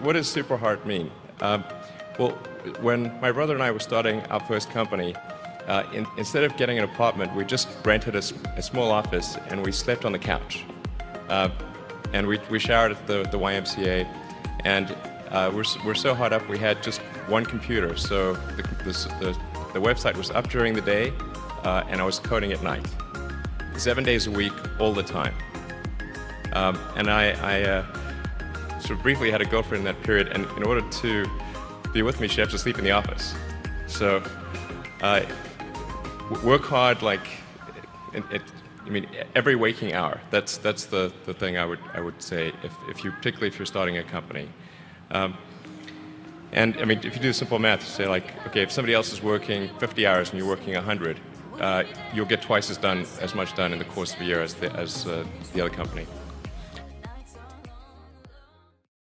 what does super hard mean? Um, well, when my brother and I were starting our first company, uh, in, instead of getting an apartment, we just rented a, a small office and we slept on the couch. Uh, and we, we showered at the, the YMCA. And uh, we're, we're so hot up, we had just one computer. So the, the, the website was up during the day, uh, and I was coding at night. Seven days a week, all the time. Um, and I, I uh, sort of briefly had a girlfriend in that period, and in order to be with me, she had to sleep in the office. So uh, work hard, like, it, it, I mean, every waking hour. That's, that's the, the thing I would, I would say, if, if you, particularly if you're starting a company. Um, and I mean, if you do simple math, say like, okay, if somebody else is working 50 hours and you're working 100, uh, you'll get twice as done as much done in the course of a year as the, as, uh, the other company.